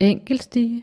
enkeltstige.